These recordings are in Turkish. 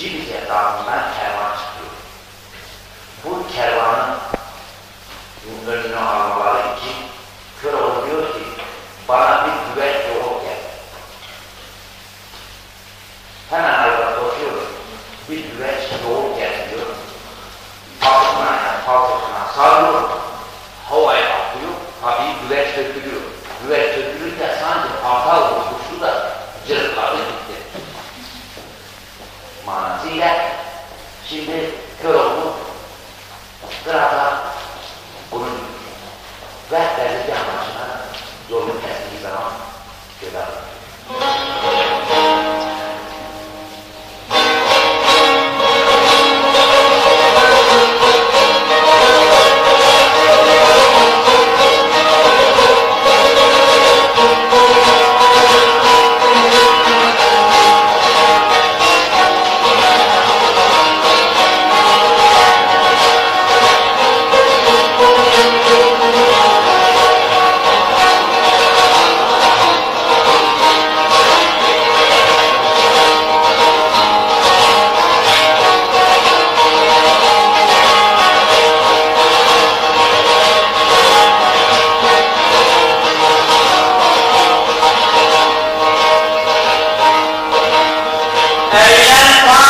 Cilik etrafından kervan çıkıyor. Bu kervanın Şimdi Köroğlu sırada bunun rehberlik amacına yolunu kestiği zaman göre أي أن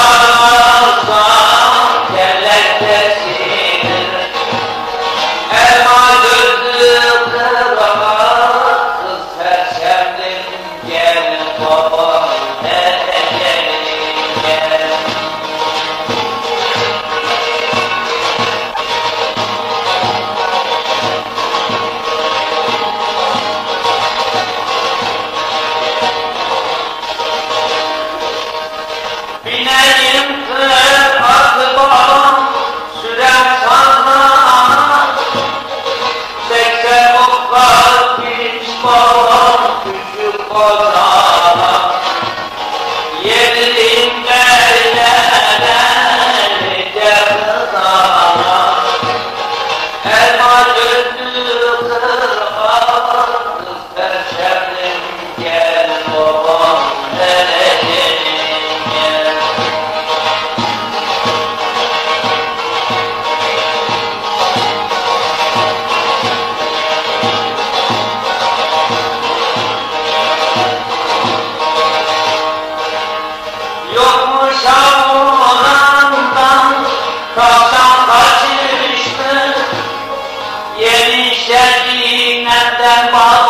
yearly Sevdadan kaçırmıştır Yeni şerri nemden bağlı